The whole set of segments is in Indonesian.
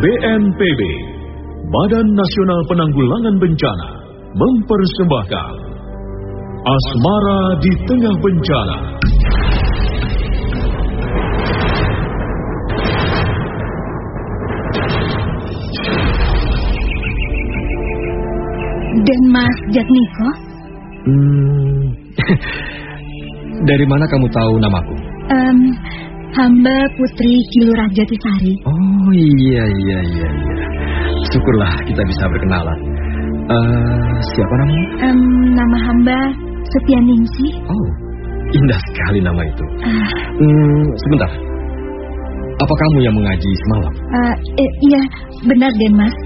BNPB, Badan Nasional Penanggulangan Bencana, mempersembahkan Asmara di Tengah Bencana. Dan Mas Jatmiko? Hmm, dari mana kamu tahu namaku? Um, hamba Putri Kilurah Jatisari. Oh iya iya iya iya. Syukurlah kita bisa berkenalan. Uh, siapa namanya? Um, nama hamba Setianingsi. Oh, indah sekali nama itu. Uh, hmm, sebentar. Apa kamu yang mengaji semalam? Uh, eh, iya, benar Den Mas.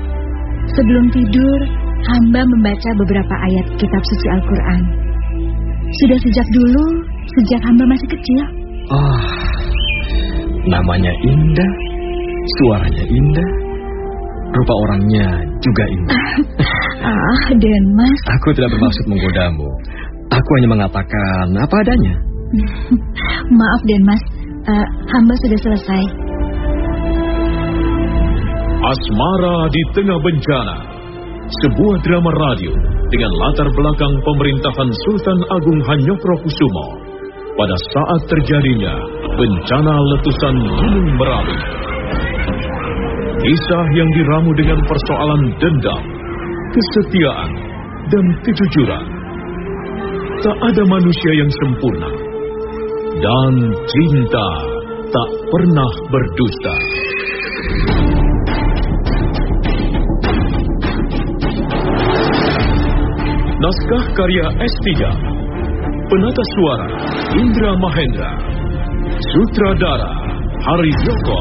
Sebelum tidur, hamba membaca beberapa ayat kitab suci Al-Quran. Sudah sejak dulu, sejak hamba masih kecil. Ah, namanya indah, suaranya indah, rupa orangnya juga indah. ah, Den Mas. Aku tidak bermaksud menggodamu. Aku hanya mengatakan apa adanya. Maaf Den Mas, uh, hamba sudah selesai. Asmara di Tengah Bencana sebuah drama radio dengan latar belakang pemerintahan Sultan Agung Hanyokrokusumo pada saat terjadinya bencana letusan Gunung Merapi. Kisah yang diramu dengan persoalan dendam, kesetiaan, dan kejujuran. Tak ada manusia yang sempurna. Dan cinta tak pernah berdusta. Naskah karya S3 Penata suara Indra Mahendra Sutradara Hari Joko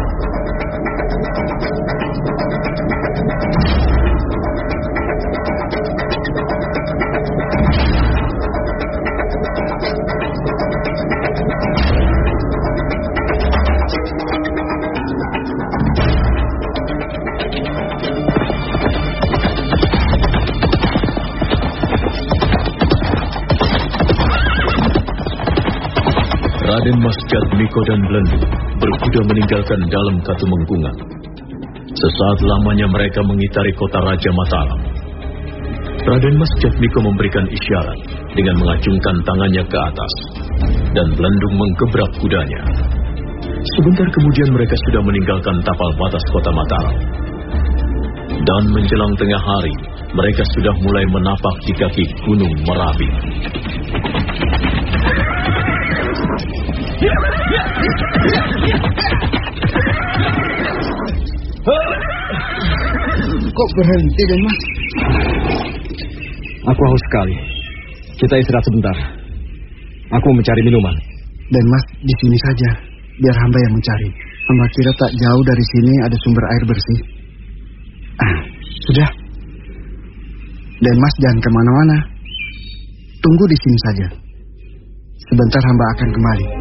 Raden Mas Jatmiko dan Belendu berkuda meninggalkan dalam katu mengkungan. Sesaat lamanya mereka mengitari kota Raja Mataram. Raden Mas Jatmiko memberikan isyarat dengan mengacungkan tangannya ke atas, dan Belendung menggebrak kudanya. Sebentar kemudian mereka sudah meninggalkan tapal batas kota Mataram. Dan menjelang tengah hari, mereka sudah mulai menapak di kaki Gunung Merapi. Kok berhenti, Den Mas? Aku haus sekali. Kita istirahat sebentar. Aku mau mencari minuman. Dan Mas, di sini saja. Biar hamba yang mencari. Hamba kira tak jauh dari sini ada sumber air bersih. Ah, sudah. Dan Mas jangan ke mana-mana. Tunggu di sini saja. Sebentar hamba akan kembali.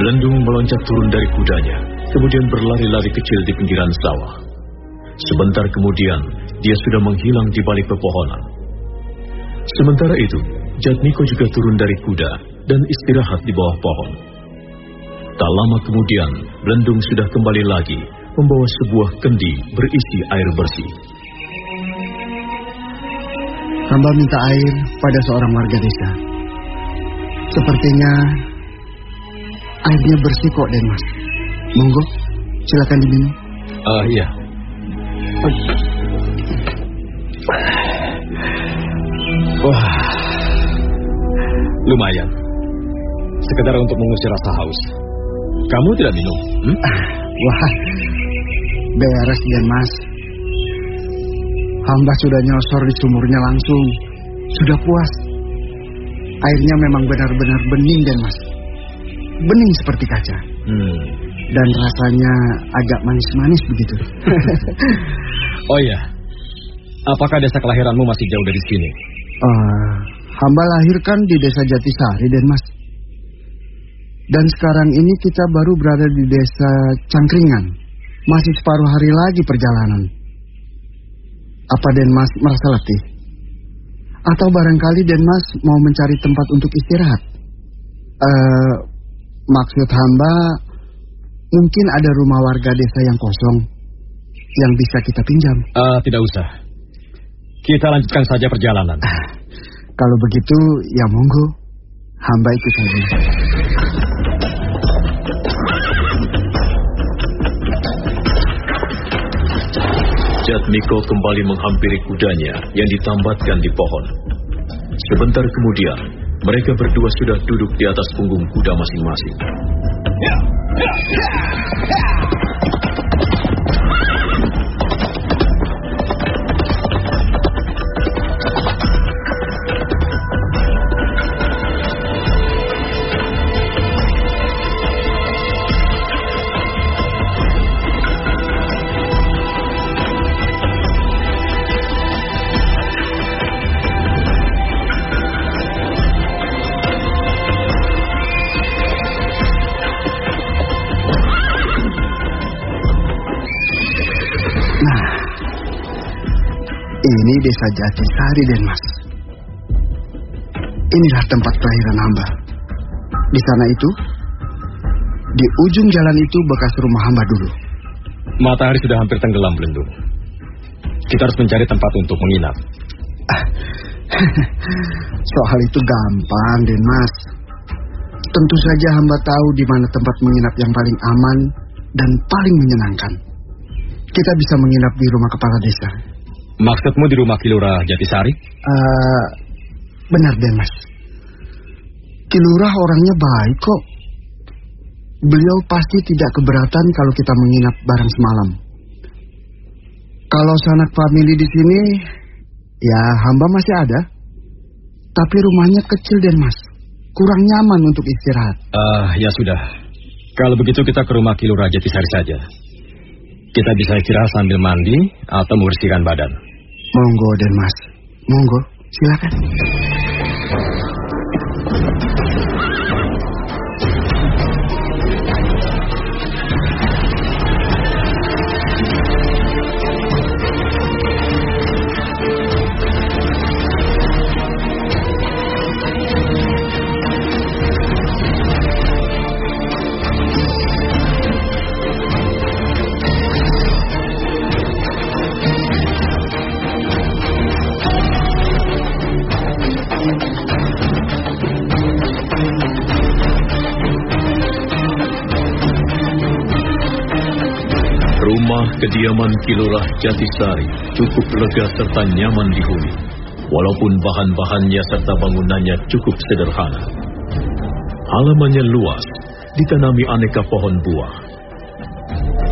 Belendung meloncat turun dari kudanya, kemudian berlari-lari kecil di pinggiran sawah. Sebentar kemudian, dia sudah menghilang di balik pepohonan. Sementara itu, Jatmiko juga turun dari kuda dan istirahat di bawah pohon. Tak lama kemudian, Belendung sudah kembali lagi membawa sebuah kendi berisi air bersih. Hamba minta air pada seorang warga desa. Sepertinya airnya bersih kok, Den Mas. Monggo, silakan diminum. Uh, iya. Wah, lumayan. Sekedar untuk mengusir rasa haus. Kamu tidak minum? Hmm? Wah, beres Den Mas. Hamba sudah nyosor di sumurnya langsung. Sudah puas. Airnya memang benar-benar bening Den Mas. Bening seperti kaca. Hmm. Dan rasanya agak manis-manis begitu. oh iya, apakah desa kelahiranmu masih jauh dari sini? Uh, hamba lahirkan di desa Jatisari, Den Mas. Dan sekarang ini kita baru berada di desa Cangkringan. Masih separuh hari lagi perjalanan. Apa Den Mas merasa letih? Atau barangkali Den Mas mau mencari tempat untuk istirahat? Uh, maksud hamba, mungkin ada rumah warga desa yang kosong yang bisa kita pinjam. Uh, tidak usah. Kita lanjutkan saja perjalanan. Ah, kalau begitu, ya monggo. Hamba ikut saja. Jatmiko kembali menghampiri kudanya yang ditambatkan di pohon. Sebentar kemudian, mereka berdua sudah duduk di atas punggung kuda masing-masing. Ini desa Jatisari, Den Mas. Inilah tempat kelahiran hamba. Di sana itu, di ujung jalan itu bekas rumah hamba dulu. Matahari sudah hampir tenggelam, Belendung. Kita harus mencari tempat untuk menginap. Soal itu gampang, Den Mas. Tentu saja hamba tahu di mana tempat menginap yang paling aman dan paling menyenangkan. Kita bisa menginap di rumah kepala desa. Maksudmu di rumah Kilura Jatisari? Uh, benar, Den Mas. Kilurah orangnya baik kok. Beliau pasti tidak keberatan kalau kita menginap bareng semalam. Kalau sanak famili di sini, ya hamba masih ada. Tapi rumahnya kecil, Den Mas. Kurang nyaman untuk istirahat. Uh, ya sudah. Kalau begitu kita ke rumah Kilura Jatisari saja. Kita bisa istirahat sambil mandi atau membersihkan badan. Monggo, Den Mas. Monggo, silakan. Kediaman Kilurah Jatisari cukup lega serta nyaman dihuni, walaupun bahan-bahannya serta bangunannya cukup sederhana. Halamannya luas, ditanami aneka pohon buah.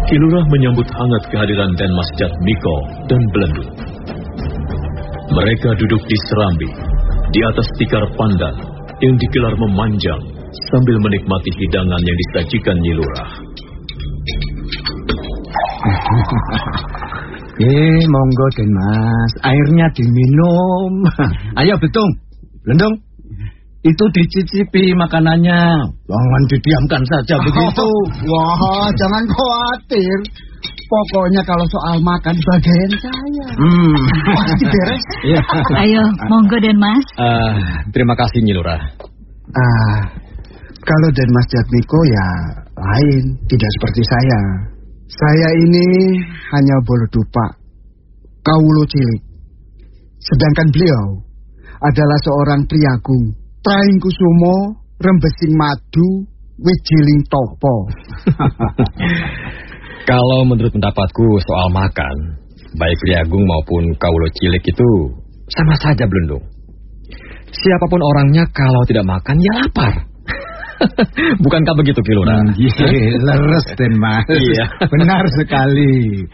Kilurah menyambut hangat kehadiran Dan Mas Jatmiko dan Belendung. Mereka duduk di serambi, di atas tikar pandan yang digelar memanjang sambil menikmati hidangan yang disajikan Nyi Lurah. Eh, monggo Den Mas, airnya diminum. Ayo Betung, Lendong. Itu dicicipi makanannya. Jangan didiamkan saja begitu. Wah, jangan khawatir. Pokoknya kalau soal makan bagian saya. Hmm. Pasti beres. Iya. Ayo, monggo Den Mas. Uh, terima kasih Nyi Lurah. Ah, kalau Den Mas Jatmiko ya lain, tidak seperti saya. Saya ini hanya bolo dupa, kaulo cilik. Sedangkan beliau adalah seorang priagung, Traing Kusumo rembesing madu, wijiling topo. Kalau menurut pendapatku soal makan, baik Liagung maupun Kaulo Cilik itu sama saja belendung. Siapa pun orangnya kalau tidak makan ya lapar. Bukankah begitu Kilura? Hmm, iya, leres Den Mas. Iya. Benar sekali.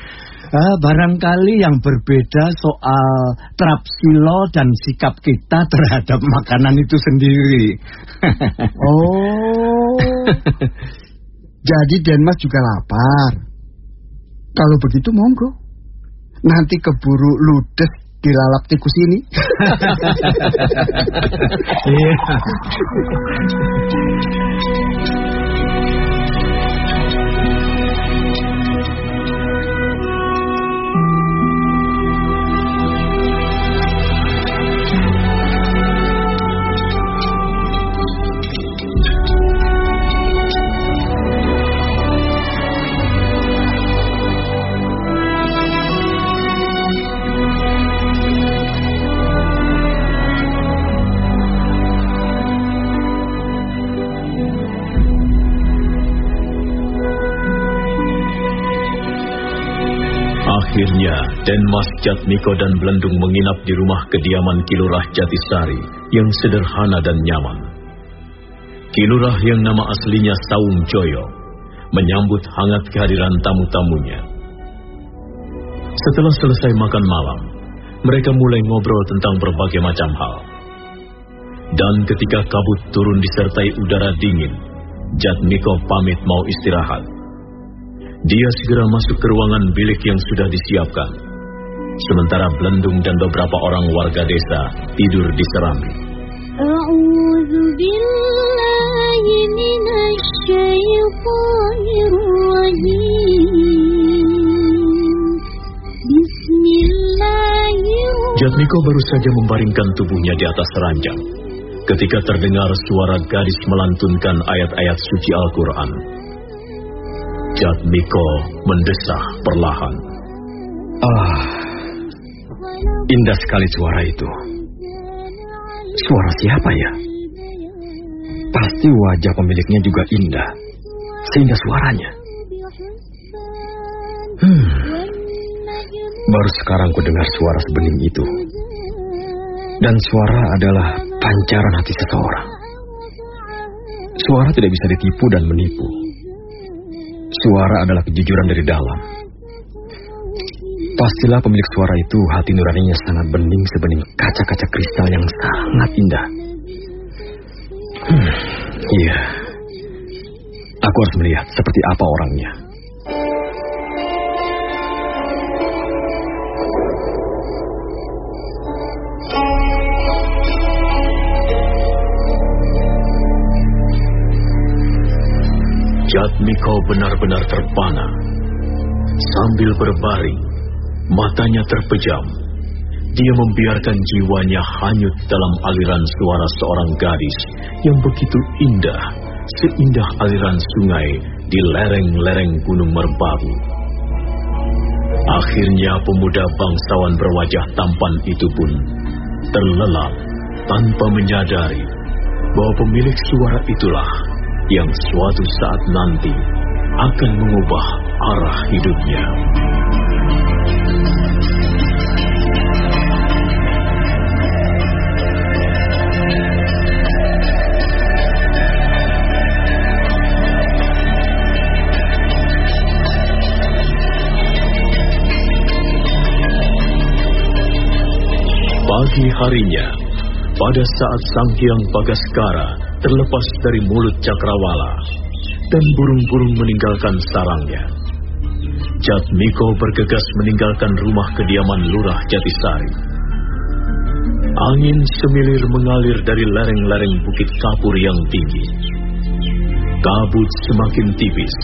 Ah, barangkali yang berbeda soal trapsilo dan sikap kita terhadap makanan itu sendiri. Oh, jadi Denmas juga lapar. Kalau begitu monggo. Nanti keburu ludes dilalap tikus ini. Iya. Akhirnya, Denmas Jatmiko dan Belendung menginap di rumah kediaman Kilurah Jatisari yang sederhana dan nyaman. Kilurah yang nama aslinya Saung Joyo menyambut hangat kehadiran tamu-tamunya. Setelah selesai makan malam, mereka mulai ngobrol tentang berbagai macam hal. Dan ketika kabut turun disertai udara dingin, Jatmiko pamit mau istirahat. Dia segera masuk ke ruangan bilik yang sudah disiapkan. Sementara Belendung dan beberapa orang warga desa tidur di serambi. Jatmiko baru saja membaringkan tubuhnya di atas ranjang ketika terdengar suara gadis melantunkan ayat-ayat suci Al-Quran Jatmiko mendesah perlahan. Ah, indah sekali suara itu. Suara siapa ya? Pasti wajah pemiliknya juga indah, sehingga suaranya. Hmm, baru sekarang ku dengar suara sebening itu. Dan suara adalah pancaran hati seseorang. Suara tidak bisa ditipu dan menipu. Suara adalah kejujuran dari dalam. Pastilah pemilik suara itu hati nuraninya sangat bening sebening kaca-kaca kristal yang sangat indah. Hmm, iya. Aku harus melihat seperti apa orangnya. Jatmiko benar-benar terpana. Sambil berbaring, matanya terpejam. Dia membiarkan jiwanya hanyut dalam aliran suara seorang gadis yang begitu indah, seindah aliran sungai di lereng-lereng Gunung Merbabu. Akhirnya pemuda bangsawan berwajah tampan itu pun terlelap tanpa menyadari bahwa pemilik suara itulah yang suatu saat nanti akan mengubah arah hidupnya. Pagi harinya, pada saat Sang Hyang Bagaskara terlepas dari mulut cakrawala dan burung-burung meninggalkan sarangnya. Jatmiko bergegas meninggalkan rumah kediaman Lurah Jatisari. Angin semilir mengalir dari lereng-lereng bukit kapur yang tinggi. Kabut semakin tipis.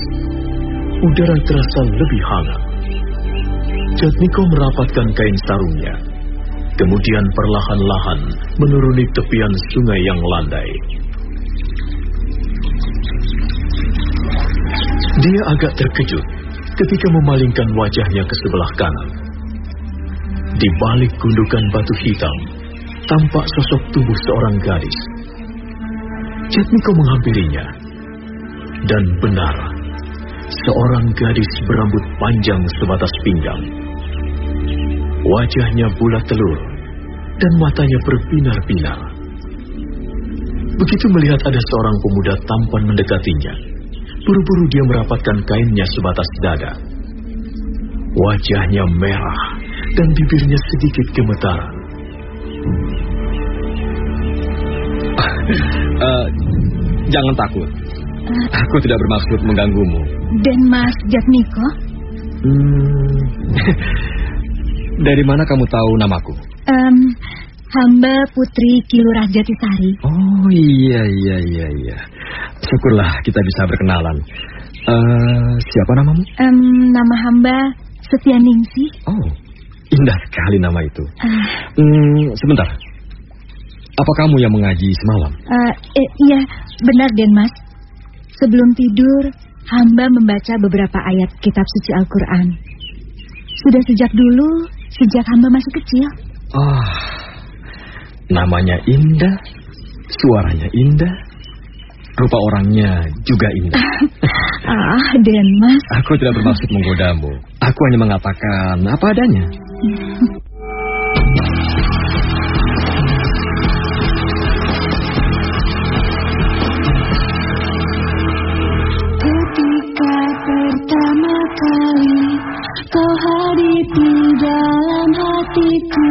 Udara terasa lebih hangat. Jatmiko merapatkan kain sarungnya. Kemudian perlahan-lahan menuruni tepian sungai yang landai. Dia agak terkejut ketika memalingkan wajahnya ke sebelah kanan. Di balik gundukan batu hitam, tampak sosok tubuh seorang gadis. Jatmiko menghampirinya. Dan benar, seorang gadis berambut panjang sebatas pinggang. Wajahnya bulat telur dan matanya berbinar-binar. Begitu melihat ada seorang pemuda tampan mendekatinya, buru-buru dia merapatkan kainnya sebatas dada. Wajahnya merah dan bibirnya sedikit gemetar. Uh, jangan takut. Aku tidak bermaksud mengganggumu. Dan Mas Jatmiko? Hmm, dari mana kamu tahu namaku? Um, hamba Putri Kilurah Jatisari. Oh iya iya iya iya. Syukurlah kita bisa berkenalan. Uh, siapa namamu? Um, nama hamba Setia Ningsi. Oh, indah sekali nama itu. Uh, hmm, sebentar. Apa kamu yang mengaji semalam? Uh, eh, iya, benar Den Mas. Sebelum tidur, hamba membaca beberapa ayat kitab suci Al-Quran. Sudah sejak dulu, sejak hamba masih kecil. Oh, namanya indah, suaranya indah, rupa orangnya juga indah. ah, Den Mas. Aku tidak bermaksud menggodamu. Aku hanya mengatakan apa adanya. Ketika pertama kali kau hadir di dalam hatiku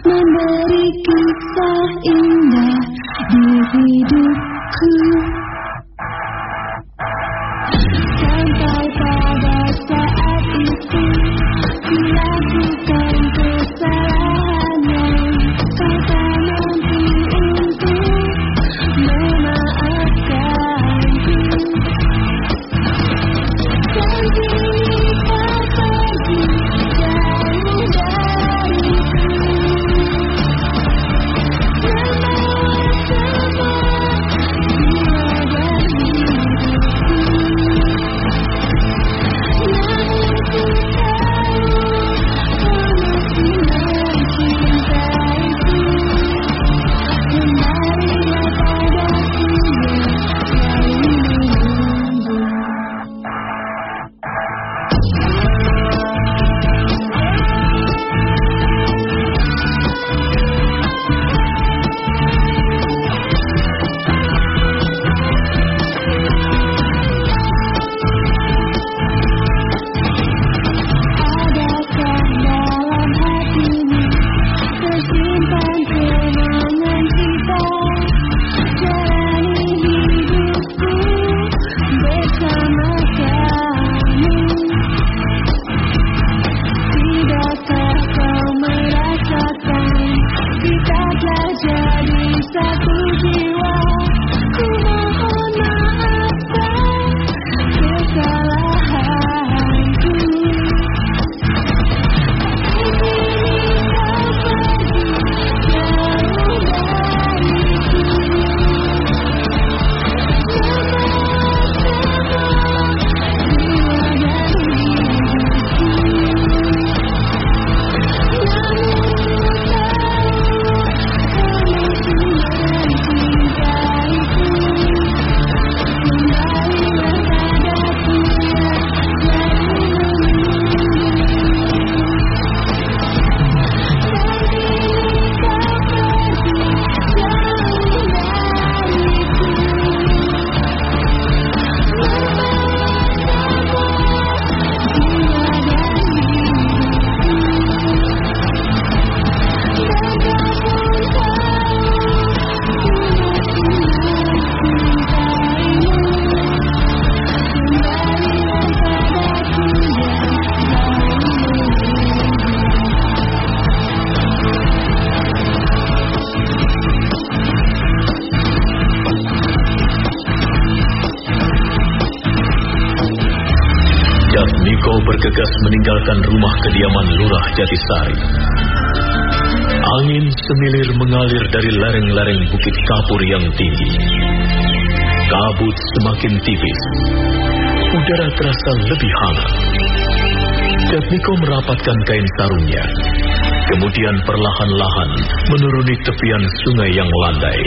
Memberi kisah indah di hidupku semilir mengalir dari lereng-lereng bukit kapur yang tinggi. Kabut semakin tipis. Udara terasa lebih hangat. Jatmiko merapatkan kain sarungnya. Kemudian perlahan-lahan menuruni tepian sungai yang landai.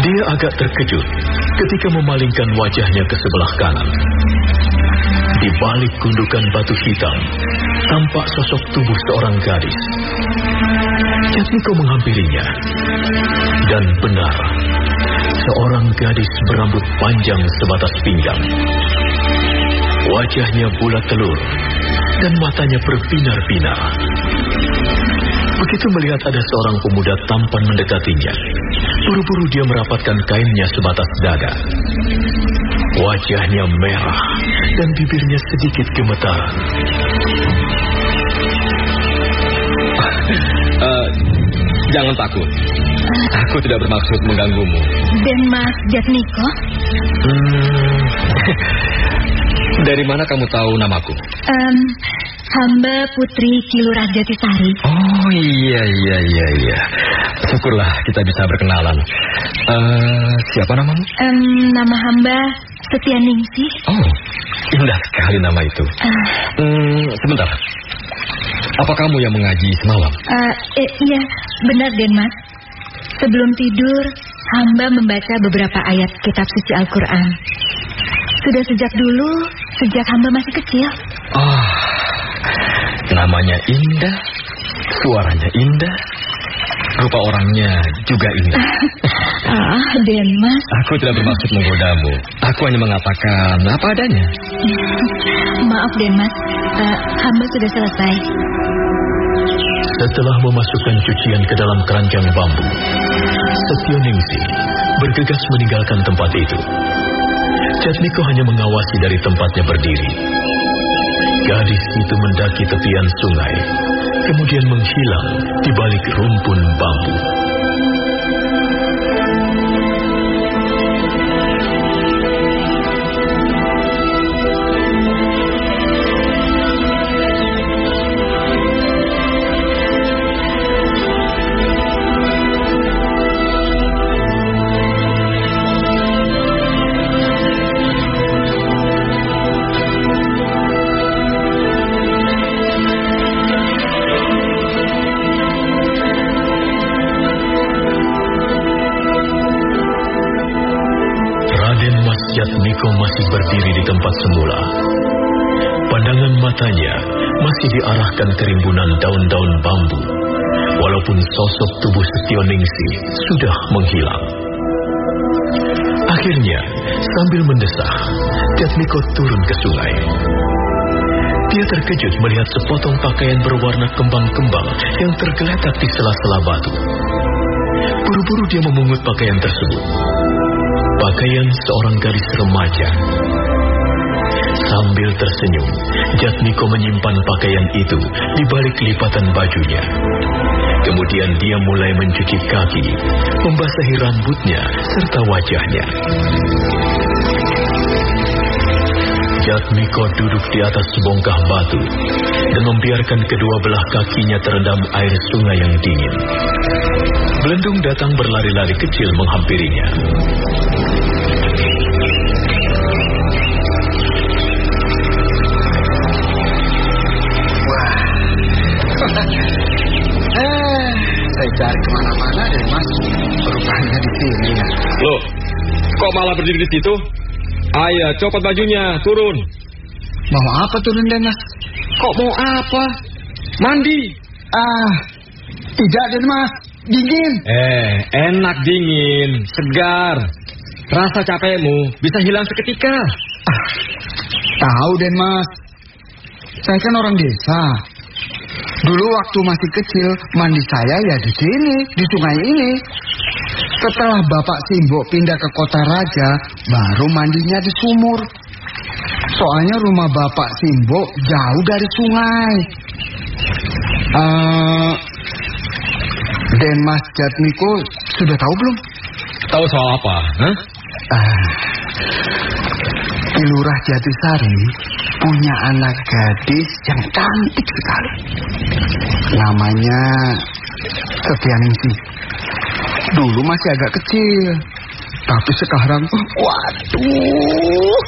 Dia agak terkejut ketika memalingkan wajahnya ke sebelah kanan. Di balik gundukan batu hitam, tampak sosok tubuh seorang gadis. Jatmiko menghampirinya. Dan benar, seorang gadis berambut panjang sebatas pinggang. Wajahnya bulat telur dan matanya berbinar-binar. Begitu melihat ada seorang pemuda tampan mendekatinya, buru-buru dia merapatkan kainnya sebatas dada. Wajahnya merah dan bibirnya sedikit gemetaran. Eh, jangan takut. Aku tidak bermaksud mengganggumu. Dan Mas Jatmiko? Hmm, dari mana kamu tahu namaku? Em, hamba Putri Kilurah Jatisari. Oh iya iya iya iya. Syukurlah kita bisa berkenalan. Eh, siapa namamu? Em, nama hamba Setia Ningsih. Oh, indah sekali nama itu. Eh, Hmm, sebentar. Apa kamu yang mengaji semalam? eh, eh, iya, benar Den Mas. Sebelum tidur, hamba membaca beberapa ayat kitab suci Al-Quran. Sudah sejak dulu, sejak hamba masih kecil. Oh, namanya indah, suaranya indah, rupa orangnya juga indah. Ah, Den Mas. Aku tidak bermaksud menggodamu. Aku hanya mengatakan apa adanya. Maaf Den Mas, Eh, hamba sudah selesai. Setelah memasukkan cucian ke dalam keranjang bambu, Setio Ningsi bergegas meninggalkan tempat itu. Jatmiko hanya mengawasi dari tempatnya berdiri. Gadis itu mendaki tepian sungai, kemudian menghilang di balik rumpun bambu. Berdiri di tempat semula. Pandangan matanya masih diarahkan ke rimbunan daun-daun bambu, walaupun sosok tubuh Setio Ningsi sudah menghilang. Akhirnya, sambil mendesah, Jatmiko turun ke sungai. Dia terkejut melihat sepotong pakaian berwarna kembang-kembang yang tergeletak di sela-sela batu. Buru-buru dia memungut pakaian tersebut. Pakaian seorang gadis remaja. Sambil tersenyum, Jatmiko menyimpan pakaian itu di balik lipatan bajunya. Kemudian dia mulai mencuci kaki, membasahi rambutnya serta wajahnya. Jatmiko duduk di atas sebongkah batu dan membiarkan kedua belah kakinya terendam air sungai yang dingin. Belendung datang berlari-lari kecil menghampirinya. Eh, saya cari ke mana-mana deh mas. Rupanya di sini ya. Loh, kok malah berdiri di situ? Ayo, copot bajunya, turun. Mau apa turun deh mas? Kok mau apa? Mandi. Ah, tidak deh mas. Dingin. Eh, enak dingin, segar. Rasa capekmu bisa hilang seketika. Tahu deh mas. Saya kan orang desa. Dulu waktu masih kecil mandi saya ya di sini, di sungai ini. Setelah Bapak Simbo pindah ke kota raja, baru mandinya di sumur. Soalnya rumah Bapak Simbo jauh dari sungai. Eh, Den Mas Jatmiko sudah tahu belum? Tahu soal apa? Hah? Ah, Ki Lurah Jatisari punya anak gadis yang cantik sekali. Namanya Setianingsih. Dulu masih agak kecil. Tapi sekarang, waduh,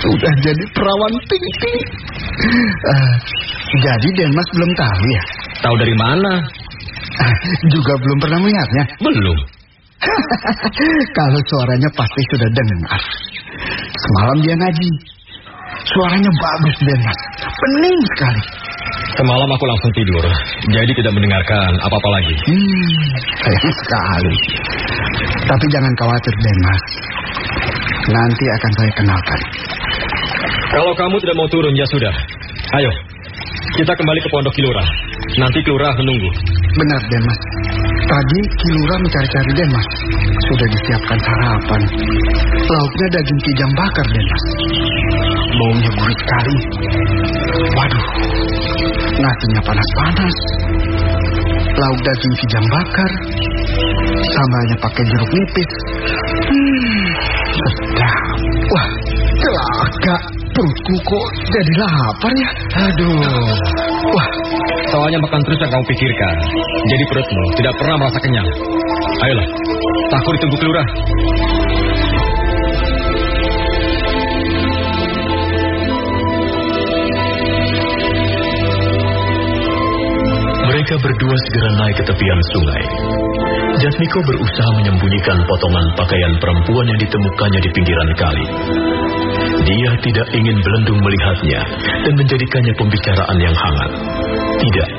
sudah jadi perawan tinggi. Ah, jadi Denmas belum tahu ya? Tahu dari mana? Ah, juga belum pernah melihatnya. Belum. Kalau suaranya pasti sudah dengar. Semalam dia ngaji. Suaranya bagus, Denmas. Pening sekali. Semalam aku langsung tidur, jadi tidak mendengarkan apa-apa lagi. Hmm, sayang sekali. Tapi jangan khawatir, Denmas. Nanti akan saya kenalkan. Kalau kamu tidak mau turun, ya sudah. Ayo, kita kembali ke Pondok Kilurah. Nanti Kilurah menunggu. Benar, Denmas. Tadi Kilura mencari-cari Denmas. Sudah disiapkan sarapan. Lauknya daging kijang bakar, Denmas. Baunya gurih sekali. Waduh, nasinya panas-panas. Lauk daging kijang bakar. Sambalnya pakai jeruk nipis. Hmm, sedap. Wah, celaka. Perutku kok jadi lapar ya. Aduh. Wah, Soalnya makan terus yang kamu pikirkan. Jadi perutmu tidak pernah merasa kenyang. Ayolah, takut ditunggu Kilurah. Mereka berdua segera naik ke tepian sungai. Jatmiko berusaha menyembunyikan potongan pakaian perempuan yang ditemukannya di pinggiran kali. Dia tidak ingin Belendung melihatnya dan menjadikannya pembicaraan yang hangat. Tidak.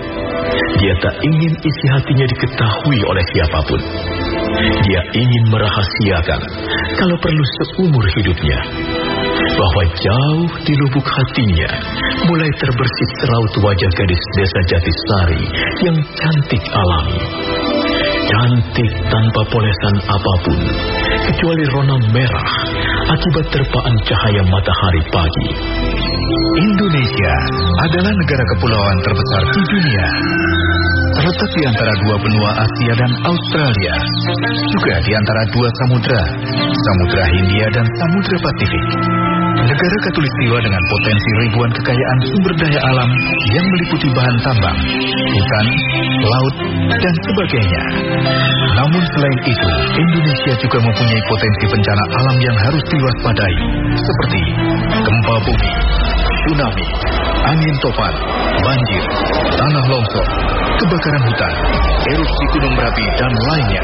Dia tak ingin isi hatinya diketahui oleh siapa pun. Dia ingin merahasiakan, kalau perlu seumur hidupnya, bahwa jauh di lubuk hatinya mulai terbersit seraut wajah gadis desa Jatisari yang cantik alami. Cantik tanpa polesan apa pun, kecuali rona merah akibat terpaan cahaya matahari pagi. Indonesia adalah negara kepulauan terbesar di dunia. Terletak di antara dua benua Asia dan Australia. Juga di antara dua samudra, Samudra Hindia dan Samudra Pasifik. Negara katulistiwa dengan potensi ribuan kekayaan sumber daya alam yang meliputi bahan tambang, hutan, laut, dan sebagainya. Namun selain itu, Indonesia juga mempunyai potensi bencana alam yang harus diwaspadai, seperti gempa bumi, tsunami, angin topan, banjir, tanah longsor, kebakaran hutan, erupsi gunung berapi, dan lainnya.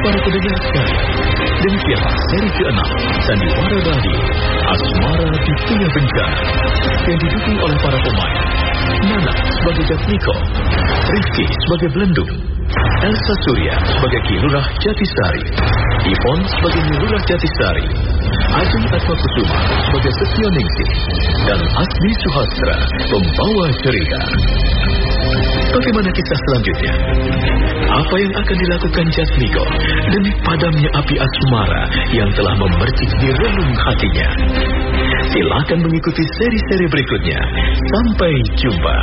Para pendengar sekalian, demikianlah seri ke-6 Sandiwara Radio Asmara di Tengah Bencana yang didukung oleh para pemain Nana sebagai Jatmiko, Rifki sebagai Belendung, Elsa Surya sebagai Kilurah Jatisari, Ivon sebagai Kilurah Jatisari, Ajeng Atma Kusuma sebagai Setio Ningsih, dan Asmi Suhastra pembawa cerita. Bagaimana kisah selanjutnya? Apa yang akan dilakukan Jatmiko demi padamnya api asmara yang telah memercik di relung hatinya? Silakan mengikuti seri-seri berikutnya. Sampai jumpa.